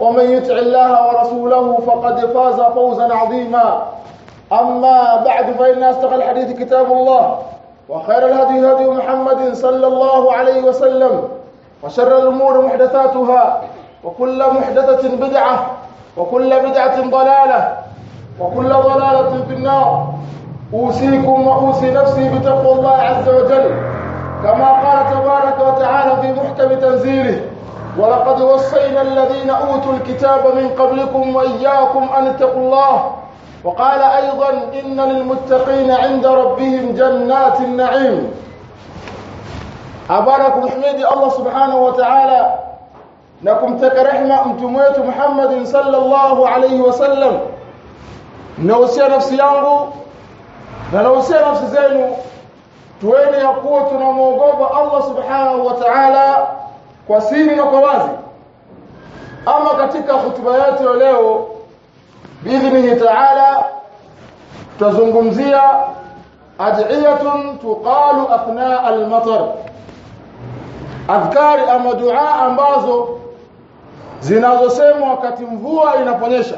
ومن يطع الله ورسوله فقد فاز فوزا عظيما. أما بعد فإن أصدق الحديث كتاب الله وخير الهدي هدي محمد صلى الله عليه وسلم وشر الأمور محدثاتها وكل محدثة بدعة وكل بدعة ضلالة وكل ضلالة في النار. أوصيكم وأوصي نفسي بتقوى الله عز وجل كما قال تبارك وتعالى في محكم تنزيله ولقد وصينا الذين أوتوا الكتاب من قبلكم وإياكم أن اتقوا الله. وقال أيضا إن للمتقين عند ربهم جنات النعيم. ابارك محمد الله سبحانه وتعالى. نكم تك رحمة امتموت محمد صلى الله عليه وسلم. نوصي نفسي يangu na nawsi nafsi zenu tueni yakuwa tunamuogopa Allah subhanahu wa ta'ala kwa siri na kwa wazi. Ama katika hutuba yetu ya leo biidhnihi ta'ala tutazungumzia ad'iyatun tuqalu athna al-matar. Adhkari ama dua ambazo zinazosemwa wakati mvua inaponyesha.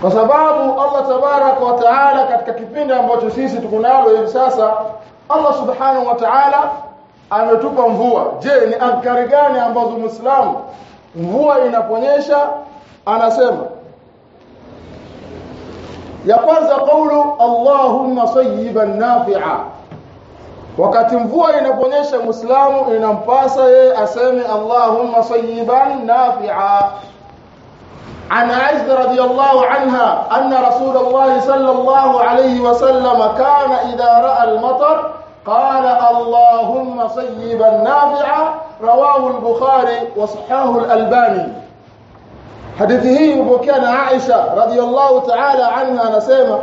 Kwa sababu Allah tabarak wa taala katika kipindi ambacho sisi tuko nalo hivi sasa Allah subhanahu wa taala ametupa mvua je ni adhkari gani ambazo muislamu mvua inaponyesha anasema ya kwanza kaulu Allahumma sayyiban nafi'a wakati mvua inaponyesha muislamu inampasa yeye aseme Allahumma sayyiban nafi'a عن عائشة رضي الله عنها أن رسول الله صلى الله عليه وسلم كان إذا رأى المطر قال اللهم صيبا نافعا رواه البخاري وصحاه الألباني. حديثه هي عائشة رضي الله تعالى عنها نسمع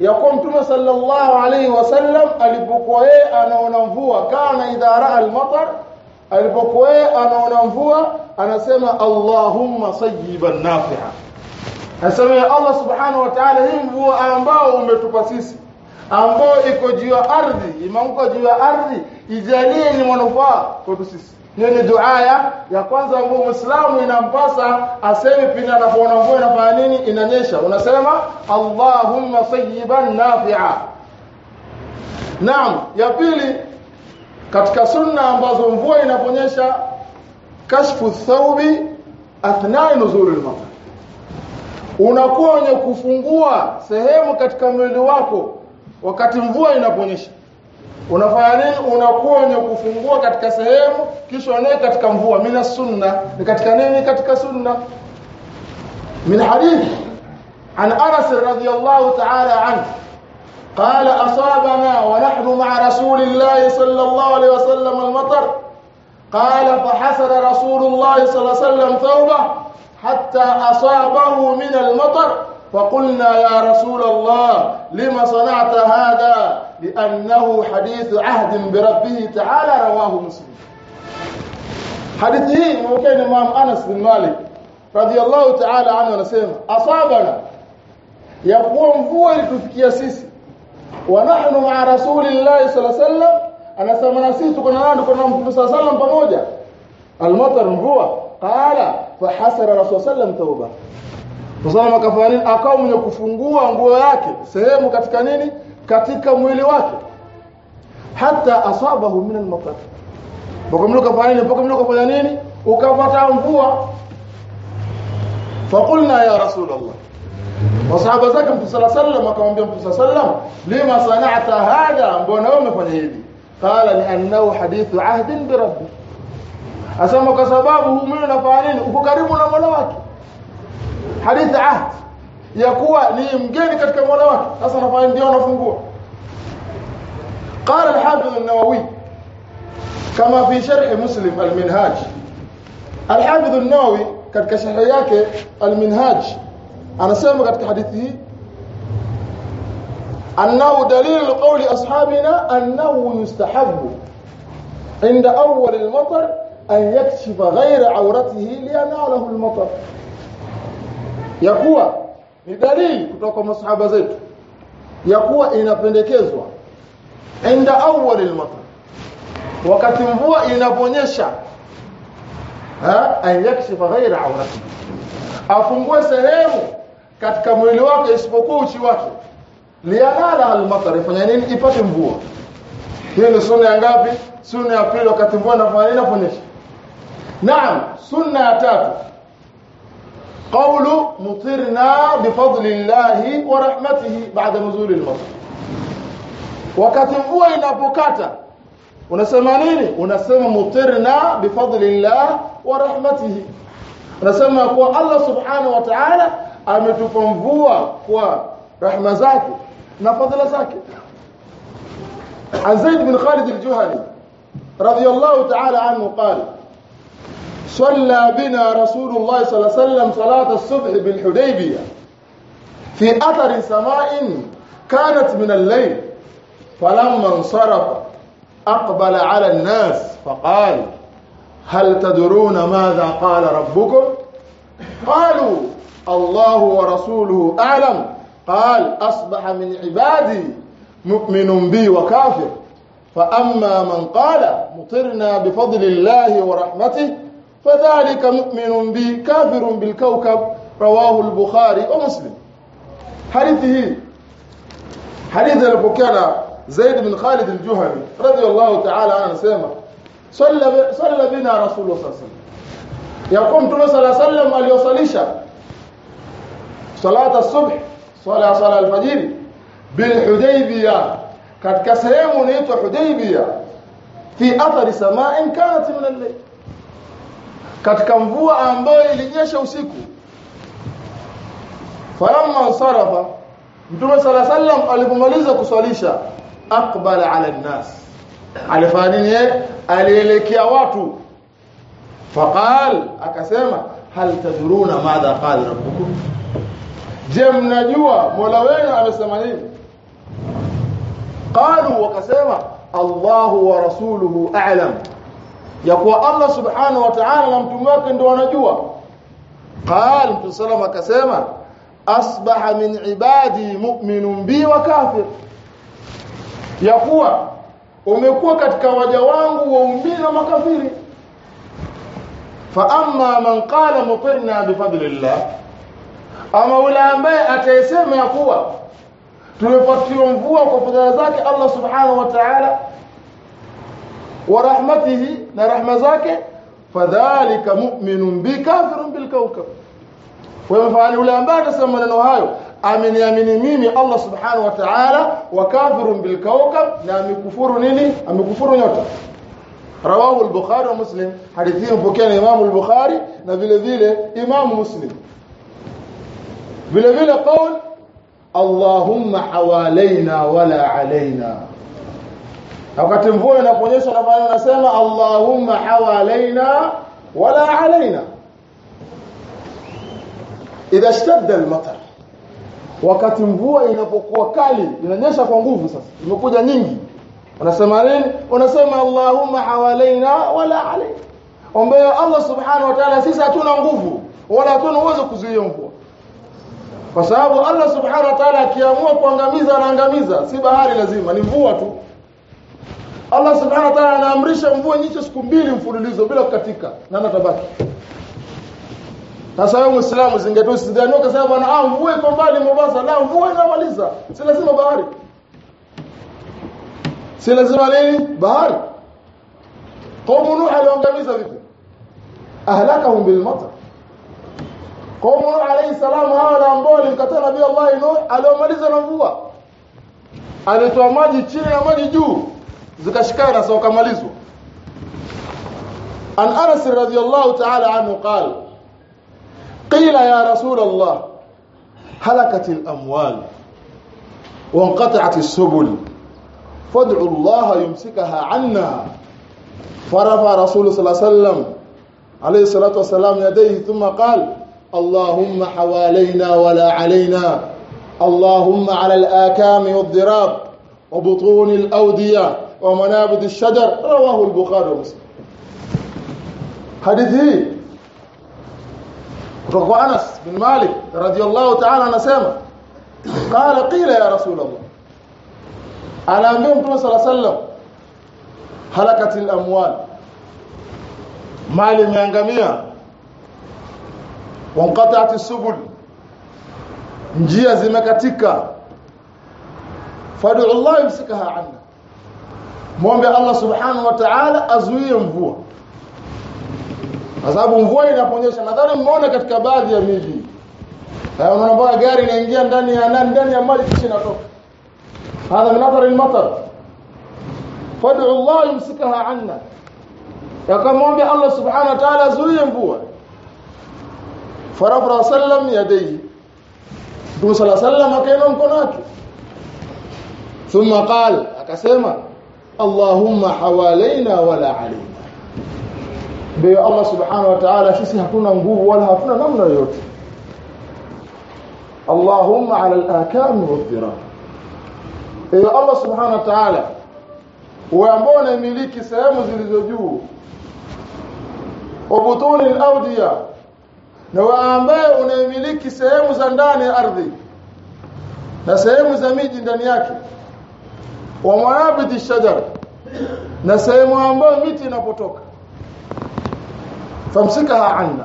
يقوم تما صلى الله عليه وسلم البوكوي أنا ونمفوا كان إذا رأى المطر البوكوي أنا ونمفوا أنا سمع اللهم صيبا نافعا. نسمع الله سبحانه وتعالى هي مبوكانا امباو امتوبا ambao iko juu ya ardhi imeanguka juu ya ardhi ijalie ni manufaa kwetu sisi. Hiyo ni dua ya kwanza ambayo Muislamu inampasa aseme pindi anapoona mvua inafanya nini inanyesha. Unasema Allahumma sayyiban nafi'a. Naam ya pili katika sunna ambazo mvua inaponyesha kashfu thawbi athnai nuzuri al-matar unakuwa wenye kufungua sehemu katika mwili wako wakati mvua inaponyesha unafanya nini unakuwa wenye kufungua katika sehemu kisha unae katika mvua mina sunna ni katika nini katika sunna min hadith انس رضي الله تعالى عنه قال اصابنا ونحن مع رسول الله صلى الله عليه وسلم المطر قال فحسر رسول الله صلى الله عليه وسلم ثوبه حتى اصابه من المطر فقلنا يا رسول الله لما صنعت هذا؟ لأنه حديث عهد بربه تعالى رواه مسلم. حديثين ممكن إمام أنس بن مالك رضي الله تعالى عنه نسيم. أصابنا. يقوم هو يتفكي سيسي. ونحن مع رسول الله صلى الله عليه وسلم. أنا سمنا سيسي كنا نحن كنا صلى الله عليه وسلم بموجة. المطر هو. قال فحسر رسول الله صلى الله عليه وسلم توبة. Msalamu akafanya nini? Akawa mwenye kufungua nguo yake sehemu katika nini? Katika mwili wake. Hata asabahu min al-matar. Mpaka mlo kafanya nini? Mpaka mlo kafanya nini? Ukapata mvua. Fakulna ya Rasulullah. wasahaba zake mtume sallallahu alaihi wasallam akamwambia mtume sallallahu alaihi wasallam lima sana'ta hada mbona wewe umefanya hivi qala li annahu hadithu ahdin bi rabbi asema kwa sababu huyu mimi nafanya nini uko karibu na Mola wake hadithi ahd ya kuwa ni mgeni katika Mola wake sasa nafanya ndio anafungua قال الحافظ النووي كما في شرح مسلم المنهاج الحافظ النووي katika sharh yake المنهاج anasema katika hadithi hii annahu dalil qawli ashabina annahu yustahabbu inda awwal al-matar an yakshifa ghayra awratihi liyanalahu al-matar yakuwa ni dalili kutoka kwa masahaba zetu. Ya kuwa inapendekezwa inda awwal al-matar wakati mvua inaponyesha ha an yakshifa ghayra awrati afungue sehemu katika mwili wake isipokuwa uchi wake. Lianala almatar ifanya nini? Ipate mvua. Hii ni sunna ya ngapi? Sunna ya pili wakati mvua inaponyesha. Naam sunna ya tatu قول مطرنا بفضل الله ورحمته بعد نزول المطر wakati mvua inapokata unasema nini unasema mutirna bifadlillah wa rahmatihi unasema kwa Allah subhanahu wa ta'ala ametupa mvua kwa rahma zake na fadhila zake زيد بن خالد الجهني رضي الله تعالى عنه قال صلى بنا رسول الله صلى الله عليه وسلم صلاة الصبح بالحديبية. في أثر سماء كانت من الليل. فلما انصرف أقبل على الناس فقال هل تدرون ماذا قال ربكم؟ قالوا الله ورسوله أعلم. قال أصبح من عبادي مؤمن بي وكافر. فأما من قال مطرنا بفضل الله ورحمته فذلك مؤمن بي كافر بالكوكب رواه البخاري ومسلم. حديثه حديث البكانا زيد بن خالد الجهني رضي الله تعالى عنه سيما. صلى صلى بنا رسول الله صلى الله عليه وسلم. يقوم صلى الله عليه وسلم salat as-subh sala sala al-fajr bil hudaybiyah katika sehemu inaitwa fi athari sama'in kanat min al-layl katika mvua ambayo ilinyesha usiku. Falamma sarafa mtume sala sallam alipomaliza kuswalisha aqbala ala nnas alifanya nini alielekea watu. Faqal akasema hal tadruna madha qala rabbukum? Je mnajua mola wenu amesema nini? Qalu wakasema Allahu wa rasuluhu a'lam ya kuwa Allah subhanahu wa ta'ala na mtume wake ndio wanajua. Qal mtume salama akasema asbaha min ibadi mu'minun bi wa kafir. Ya kuwa umekuwa katika waja wangu waumini na makafiri. Fa amma man qala mutirna bifadlillah ama yule ambaye ataisema ya kuwa tumepatiwa mvua kwa fadhila zake Allah subhanahu wa ta'ala wa rahmatihi na rahma zake fadhalika mu'minun bi kafirun bil kawkab wewe mfano yule ambaye atasema maneno hayo ameniamini mimi Allah subhanahu wa ta'ala wa kafirun bil kawkab na amekufuru nini amekufuru nyota rawahu al-bukhari wa muslim hadithi mpokea na Imam al-bukhari na vile vile Imam muslim vile vile qaul Allahumma hawalaina wala alaina wakati mvua inaponyesha na maana nasema Allahumma hawalaina wala alaina idha اشتد al-matar. Wakati mvua inapokuwa kali inanyesha kwa nguvu sasa. Imekuja nyingi. Unasema nini? Unasema Allahumma hawalaina wala alaina ombea Allah subhanahu wa ta'ala sisi hatuna nguvu wala hatuna uwezo kuzuia mvua. Kwa sababu Allah subhanahu wa ta'ala akiamua kuangamiza anaangamiza. Si bahari lazima ni mvua tu Allah subhanahu wa ta'ala anaamrisha mvua nyinyi siku mbili mfululizo bila kukatika. Na natabaki sasa wewe Muislamu zingatia usidhani ukasema bwana ah mvua iko mbali Mombasa. Na mvua inamaliza. Si lazima bahari. Si lazima nini? Bahari. Qaumu Nuh aliangamiza vipi? Ahlakahum bilmatar. Qaumu Nuh alayhi salam hawa ambao walimkataa Nabii Allah Nuh aliomaliza na mvua. Alitoa maji chini na maji juu. Zikashikana sawa kamalizwa. An Anas radhiyallahu ta'ala anhu qala qila ya rasul Allah halakat al-amwal وانقطعت السبل فادعوا الله يمسكها عنا فرفع رسول صلى الله عليه وسلم عليه الصلاة والسلام يديه ثم قال اللهم حوالينا ولا علينا اللهم على الآكام والضراب وبطون الأودية ومنابذ الشجر رواه البخاري ومسلم. حديثي. رواه أنس بن مالك رضي الله تعالى عنه سامع قال قيل يا رسول الله على امم صلى الله عليه وسلم هلكت الأموال. مالي جميع وانقطعت السبل. نجيا زمكاتيكا فادع الله يمسكها عنا. Muombe Allah subhanahu wa ta'ala azuie mvua kwa sababu mvua inaponyesha nadhani mmeona katika baadhi ya miji unaona mbona gari inaingia ndani ya ndani ndani ya maji kisha inatoka هذا من اثر المطر فادعوا الله يمسكها عنا yakamwombe Allah subhanahu wa ta'ala azuie mvua farafra sallam yadayhi Mtume الله عليه وسلم akainua mkono wake thumma qala akasema Allahumma hawalaina wala alaina Ndio Allah subhanahu wa ta'ala sisi hatuna nguvu wala hatuna namna yoyote. Allahumma ala al-akam wa Ewe Allah subhanahu wa ta'ala wewe ambao unamiliki sehemu zilizo juu ubutuni al-awdiya na wewe ambaye unamiliki sehemu za ndani ya ardhi na sehemu za miji ndani yake wa manabiti shajar na sehemu ambayo miti inapotoka famsikaha anna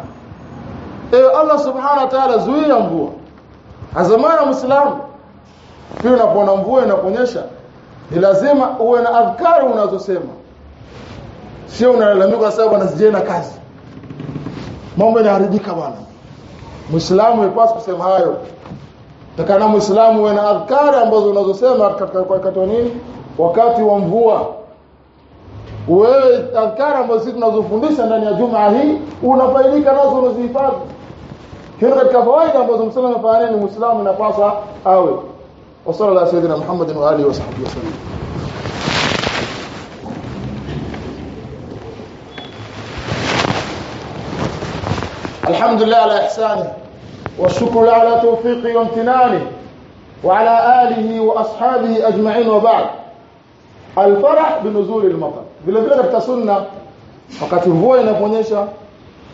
ewe Allah subhanahu wa ta'ala zuia mvua. Azamana muislamu pia unapoona mvua inaponyesha ni lazima uwe na adhkari unazosema. Sio unalalamika sababu sababu anasijena kazi. Mambo yanaharibika bwana. Muislamu ipaswa kusema hayo takana muislamu uwe na adhkari ambazo unazosema katika wakati wa nini wakati wa mvua wewe adhkari ambazo sisi tunazofundisha ndani ya jumaa hii unafaidika nazo unazihifadhi hiyo katika fawaida ambazo msema anafanya nini muislamu inapaswa awe وصلى الله سيدنا محمد وآله وصحبه وسلم الحمد لله على إحسانه والشكر على توفيقه وامتنانه وعلى آله وأصحابه أجمعين وبعد. الفرح بنزول المطر. Wakati mvua inaponyesha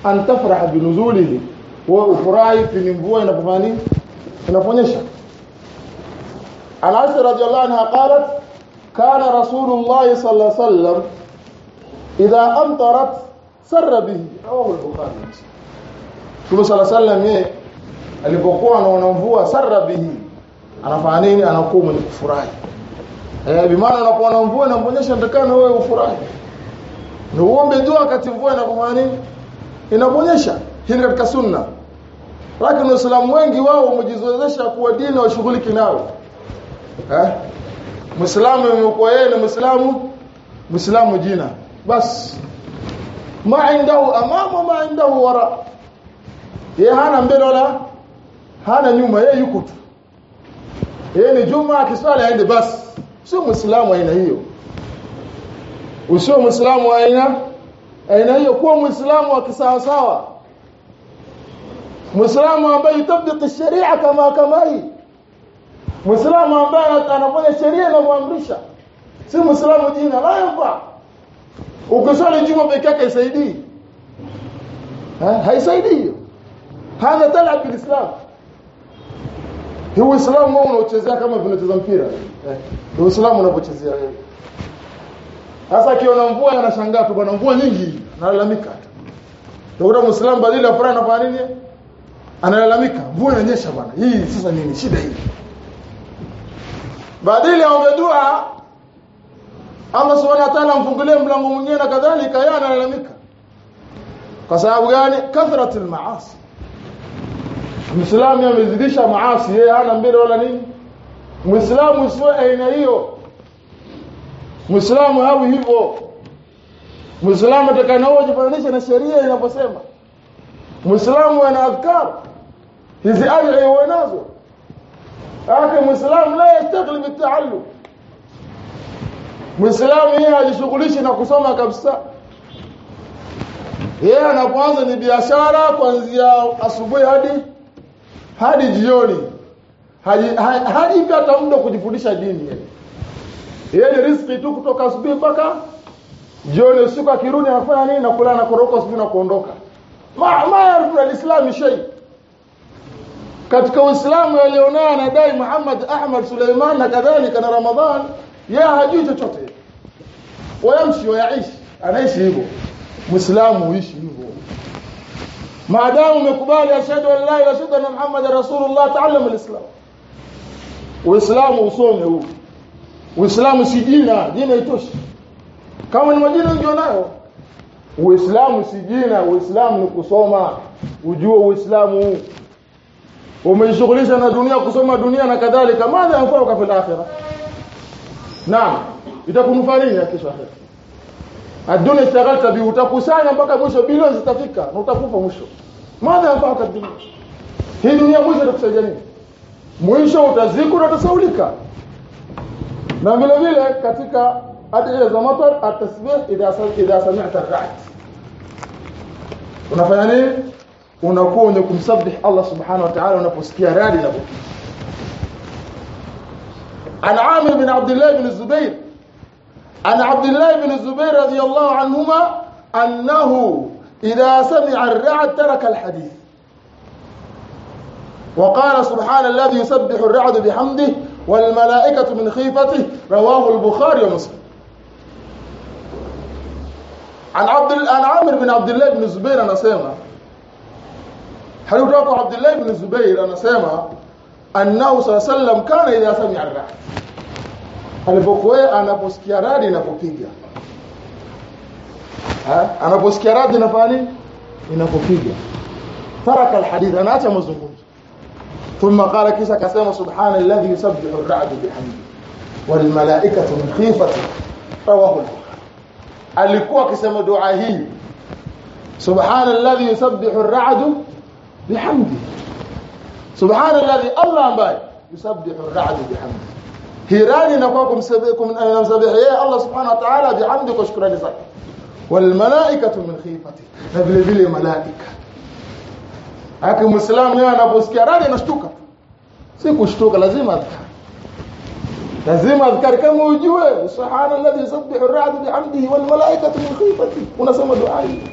an tafrah binuzulihi. Wa ufurahi pindi mvua inapofanya nini? Inaponyesha. عن عائشة رضي الله عنها قالت كان رسول الله صلى الله عليه وسلم إذا أمطرت سر به رواه البخاري صلى الله عليه وسلم alipokuwa anaona mvua sarra bihi. Anafanya nini? Anakuwa mwenye kufurahi. Eh bimaana unapoona mvua inaponyesha ndakana wewe ufurahi. Na uombe dua wakati mvua inakufanya nini? Inaponyesha hii katika sunna. Lakini waislamu wengi wao wamejizoezesha kuwa dini washughuliki nao. Eh? Muislamu imekuwa yeye ni muislamu muislamu jina. Bas. Ma indahu amama ma indahu wara. Yeye hana mbele wala hana nyuma yeye yuko tu yeye ni juma akiswali aende basi sio muislamu aina hiyo usio muislamu aina aina hiyo kuwa muislamu wa kisawa sawa muislamu ambaye yatabiki sharia kama kama hii Muislamu ambaye anafanya sheria inavyoamrisha si Muislamu jina la yafaa. Ukiswali juma peke yake isaidii ha? haisaidii. Hadha talab bilislam. Hii Uislamu wao unaochezea kama vinacheza mpira. Eh, Uislamu unapochezea wewe. Sasa akiona mvua anashangaa tu bwana mvua nyingi, analalamika. Ndio Muislamu badala ya furaha anafanya nini? Analalamika, mvua inanyesha bwana. Hii sasa nini shida hii? badili ya dua Allah subhanahu wa ta'ala amfungulie mlango mwingine na kadhalika yeye analalamika kwa sababu gani kathratul maasi Muislamu amezidisha maasi yeye hana mbele wala nini. Muislamu sio aina hiyo. Muislamu hawi hivyo. Muislamu atakanaoje jifananisha na sheria inaposema Muislamu ana adhkar. Hizi adhiya nazo. Hata Muislamu la yastaghli bitaallum Muislamu yeye hajishughulishi na kusoma kabisa. Yeye anapoanza ni biashara kuanzia asubuhi hadi hadi jioni. Hajipata haji hata muda kujifundisha dini yeye? Ni riski tu kutoka asubuhi mpaka jioni usiku akirudi anafanya nini? Nakula na koroka asubuhi na kuondoka. Ma ma yarfu alislam shay katika uislamu alionao anadai Muhammad Ahmad Suleiman na kadhalika na Ramadhan yeye hajui chochote. Wayamshi wayaishi. Anaishi hivyo. Muislamu huishi hivyo maadamu umekubali ashhadu an la ilaha illa allah anna rasulullah ta'allam alislam. Uislamu usome huu. Uislamu si jina jina itoshi kama ni majina ndio nayo uislamu si jina uislamu ni kusoma. Ujue uislamu umejishughulisha na dunia kusoma dunia na kadhalika madha yanfauka fil akhirah. Naam itakunufaa nini kesho akhirah aduna ishtaghalta bi utakusanya mpaka mwisho bilioni zitafika na utakufa mwisho. Madha yanfa'uka dunia hii dunia mwisho itakusaidia nini? Mwisho utazikwa na utasaulika. Na vile vile katika adila za matar atasbih idha idha sami'ta ar unafanya nini? Unakuwa unye kumsabih Allah subhanahu wa ta'ala unaposikia radi la An Amir bin Abdullah bin Zubair عن عبد الله بن الزبير رضي الله عنهما أنه إذا سمع الرعد ترك الحديث. وقال سبحان الذي يسبح الرعد بحمده والملائكة من خيفته رواه البخاري ومسلم. عن عبد عن عامر بن عبد الله بن الزبير حديث عبد الله بن الزبير أنا سيما أنه صلى الله عليه وسلم كان إذا سمع الرعد. Alipokuwa anaposikia radi inapopiga anaposikia radi inafanya inapopiga taraka alhadith anaacha mazungumzo ثم قال كيسا كسامة سبحان الذي يسبح الرعد بحمده والملائكة من خيفته رواه البخاري alikuwa akisema dua hii subhana alladhi yusabbihu ar-ra'du bihamdi subhana alladhi Allah ambaye yusabbihu ar-ra'du bihamdi hirani inakuwa kumsabihi yeye Allah subhanahu wa ta'ala bihamdi kwa shukrani zake wal malaikatu min khifati na vile vile malaika haki muislamu yeye anaposikia radi anashtuka si kushtuka lazima adhkar lazima adhkar kama ujue subhana alladhi yusabbihu ar-ra'du bihamdihi wal malaikatu min khifati unasema dua hii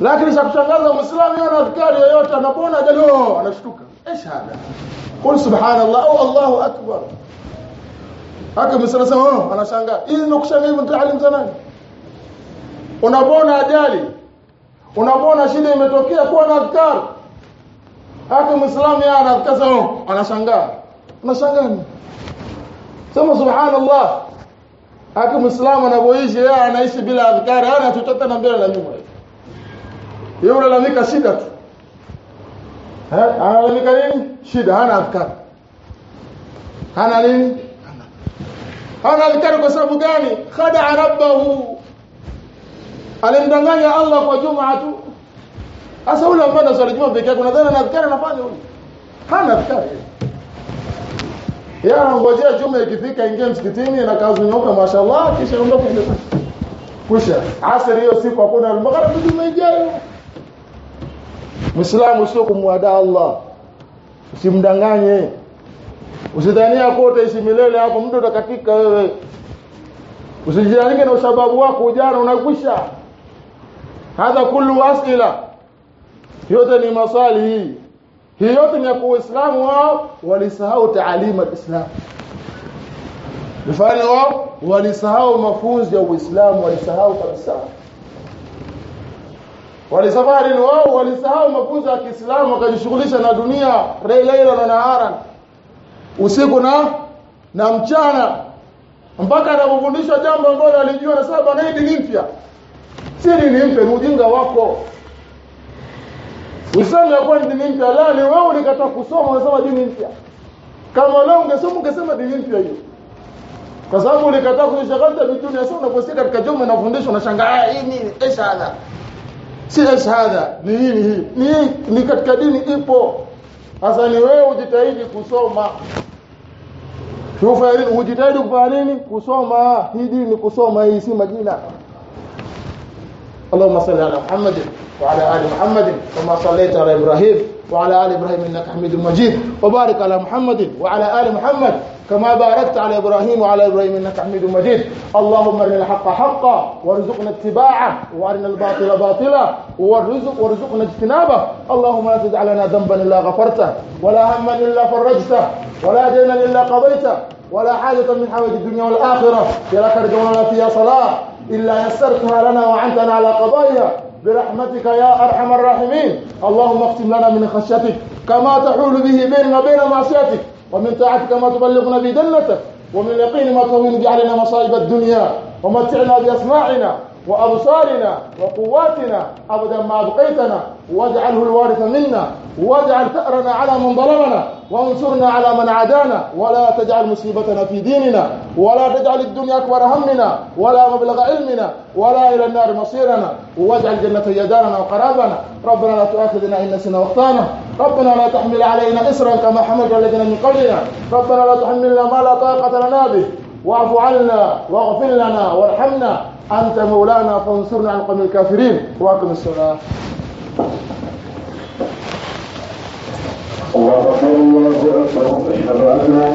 lakini cha kushangaza muislamu yeye adhkari yoyote anapona ajalo anashtuka إيش هذا قل سبحان الله أو الله اكبر haka msana sema oh anashangaa hii ndio kushangaa hivyo mtaalim zanani unapona ajali unapona shida imetokea kuwa na adhkar hata muislamu yeye anadhkar sema anashangaa unashangaa sema subhanallah hata muislamu anapoishi yeye anaishi bila adhkar hana chochote na mbele na nyuma yeye unalalamika shida tu analalamika nini shida hana afkari. hana nini hana afkari kwa sababu gani? Khada'a rabbahu. Alimdanganya Allah kwa Jumaa tu. Sasa ule ambaye anaswali Jumaa pekee yake unadhani ana afkari anafanya huyo hana afkari. yeye anangojea Jumaa ikifika ingie msikitini na kazi nyeupe mashallah kisha ondoka. Kusha asri hiyo siku hakuna al-maghrib Jumaa ijayo Muislamu sio kumwada Allah. Usimdanganye. Usidhania kwa utaishi milele hapo mtu utakatika wewe. Usijianike na usababu wako ujana unakwisha. Hadha kullu asila. Yote ni maswali hii. Hii yote ni kwa Uislamu wao walisahau taalima ya Islam. Mfano wao walisahau mafunzo ya Uislamu walisahau kabisa walisafari ni wao walisahau mafunzo ya Kiislamu wakajishughulisha na dunia leila na nahara usiku na na mchana. Mpaka anapofundishwa jambo ambalo alijua na sababu na dini mpya. Si dini mpya ni ujinga wako. Uislamu yakuwa ni dini mpya. La ni wewe ulikataa kusoma unasema dini mpya. Kama leo ungesoma ungesema dini mpya hiyo. Kwa sababu ulikataa kujishaghalia vitu ni eh, sasa unaposikia katika jumba na fundisho unashangaa hii nini inshallah si shahada ni hili hii ni, ni katika dini ipo hasa ni wewe ujitahidi kusoma Tufanya ujitahidi kufanya nini? Kusoma. Hii dini kusoma hii si majina. Allahumma salli ala Muhammad wa ala ali Muhammad kama sallaita ala Ibrahim wa ala ali Ibrahim innaka Hamidum Majid. Wa barik ala Muhammad wa ala ali Muhammad كما باركت على إبراهيم وعلى إبراهيم إنك حميد مجيد. اللهم أرنا الحق حقا وارزقنا اتباعه وأرنا الباطل باطلا وارزق وارزقنا اجتنابه. اللهم لا تجعل لنا ذنبا إلا غفرته ولا هما إلا فرجته ولا دينا إلا قضيته ولا حاجة من حوائج الدنيا والآخرة. لك رجونا فيها صلاة إلا يسرتها لنا وعنتنا على قضائها. برحمتك يا أرحم الراحمين. اللهم اختم لنا من خشيتك كما تحول به بيننا وبين معصيتك. ومن طاعتك ما تبلغنا به جنتك ومن اليقين ما تهون به علينا مصائب الدنيا. ومتعنا بأسماعنا وأبصارنا وقواتنا. أبدا ما أبقيتنا واجعله الوارث منا. واجعل ثأرنا على من ظلمنا وانصرنا على من عادانا. ولا تجعل مصيبتنا في ديننا ولا تجعل الدنيا أكبر همنا ولا مبلغ علمنا ولا إلى النار مصيرنا. واجعل الجنة هي دارنا وقرابنا. ربنا لا تؤاخذنا إن نسينا وأخطأنا. ربنا لا تحمل علينا إسرا كما حملت الذين من قبلنا. ربنا لا تحملنا ما لا طاقة لنا به. واعف عنا واغفر لنا وارحمنا. أنت مولانا فانصرنا على القوم الكافرين. وأقم الصلاة. الله أكبر الله أكبر